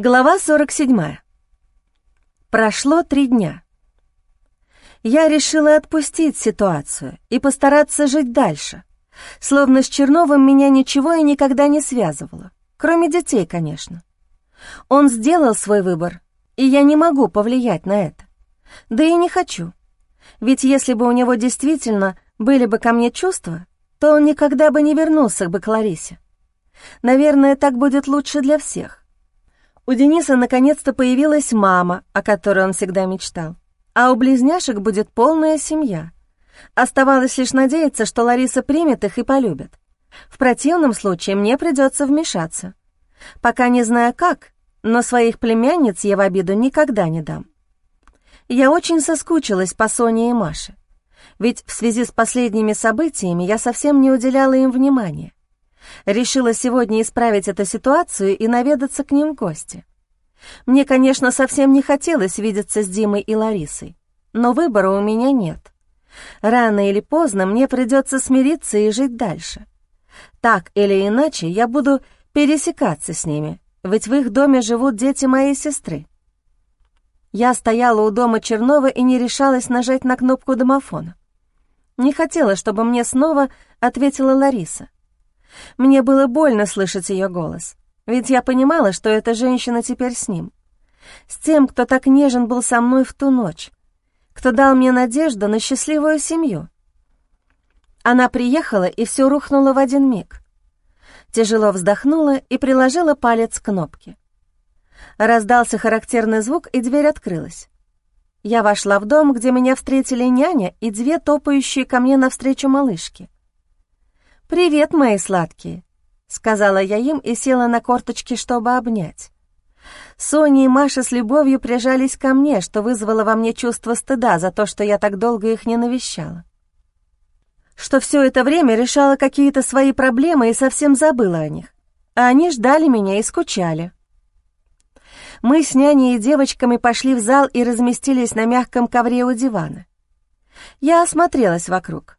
Глава 47. Прошло три дня. Я решила отпустить ситуацию и постараться жить дальше. Словно с Черновым меня ничего и никогда не связывало. Кроме детей, конечно. Он сделал свой выбор, и я не могу повлиять на это. Да и не хочу. Ведь если бы у него действительно были бы ко мне чувства, то он никогда бы не вернулся бы к Ларисе. Наверное, так будет лучше для всех. У Дениса наконец-то появилась мама, о которой он всегда мечтал. А у близняшек будет полная семья. Оставалось лишь надеяться, что Лариса примет их и полюбит. В противном случае мне придется вмешаться. Пока не знаю как, но своих племянниц я в обиду никогда не дам. Я очень соскучилась по Соне и Маше. Ведь в связи с последними событиями я совсем не уделяла им внимания. Решила сегодня исправить эту ситуацию и наведаться к ним в гости. Мне, конечно, совсем не хотелось видеться с Димой и Ларисой, но выбора у меня нет. Рано или поздно мне придется смириться и жить дальше. Так или иначе, я буду пересекаться с ними, ведь в их доме живут дети моей сестры. Я стояла у дома Чернова и не решалась нажать на кнопку домофона. Не хотела, чтобы мне снова ответила Лариса. Мне было больно слышать ее голос, ведь я понимала, что эта женщина теперь с ним. С тем, кто так нежен был со мной в ту ночь, кто дал мне надежду на счастливую семью. Она приехала, и все рухнуло в один миг. Тяжело вздохнула и приложила палец к кнопке. Раздался характерный звук, и дверь открылась. Я вошла в дом, где меня встретили няня и две топающие ко мне навстречу малышки — «Привет, мои сладкие», — сказала я им и села на корточки, чтобы обнять. Соня и Маша с любовью прижались ко мне, что вызвало во мне чувство стыда за то, что я так долго их не навещала. Что все это время решала какие-то свои проблемы и совсем забыла о них. А они ждали меня и скучали. Мы с няней и девочками пошли в зал и разместились на мягком ковре у дивана. Я осмотрелась вокруг.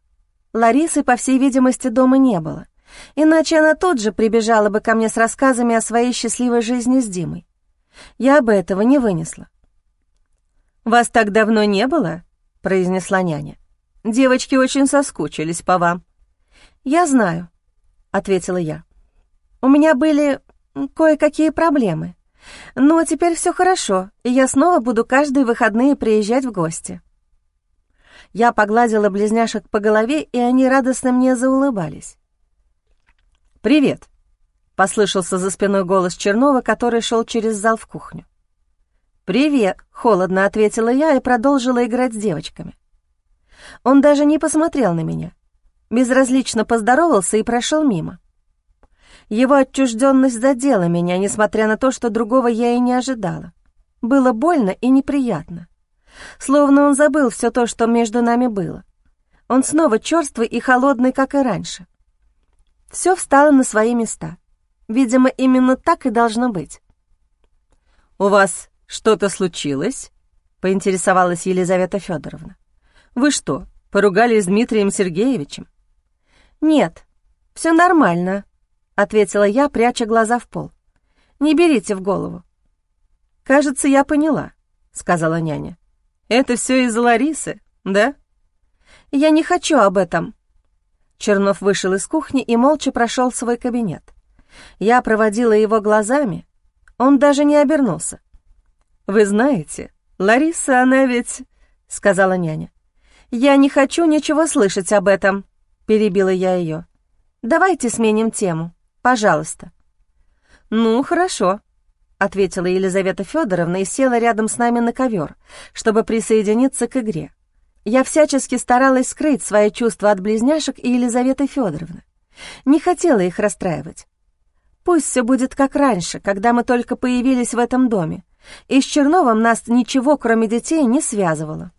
Ларисы, по всей видимости, дома не было. Иначе она тут же прибежала бы ко мне с рассказами о своей счастливой жизни с Димой. Я бы этого не вынесла. «Вас так давно не было?» — произнесла няня. «Девочки очень соскучились по вам». «Я знаю», — ответила я. «У меня были кое-какие проблемы. Но теперь все хорошо, и я снова буду каждые выходные приезжать в гости». Я погладила близняшек по голове, и они радостно мне заулыбались. «Привет!» — послышался за спиной голос Чернова, который шел через зал в кухню. «Привет!» — холодно ответила я и продолжила играть с девочками. Он даже не посмотрел на меня. Безразлично поздоровался и прошел мимо. Его отчужденность задела меня, несмотря на то, что другого я и не ожидала. Было больно и неприятно. Словно он забыл все то, что между нами было. Он снова черствый и холодный, как и раньше. Все встало на свои места. Видимо, именно так и должно быть. «У вас что-то случилось?» — поинтересовалась Елизавета Федоровна. «Вы что, поругались с Дмитрием Сергеевичем?» «Нет, все нормально», — ответила я, пряча глаза в пол. «Не берите в голову». «Кажется, я поняла», — сказала няня. Это все из-за Ларисы, да? Я не хочу об этом. Чернов вышел из кухни и молча прошел в свой кабинет. Я проводила его глазами. Он даже не обернулся. «Вы знаете, Лариса, она ведь...» — сказала няня. «Я не хочу ничего слышать об этом», — перебила я ее. «Давайте сменим тему, пожалуйста». «Ну, хорошо», ответила Елизавета Федоровна и села рядом с нами на ковер, чтобы присоединиться к игре. Я всячески старалась скрыть свои чувства от близняшек и Елизаветы Федоровны. Не хотела их расстраивать. Пусть все будет как раньше, когда мы только появились в этом доме, и с Черновым нас ничего, кроме детей, не связывало.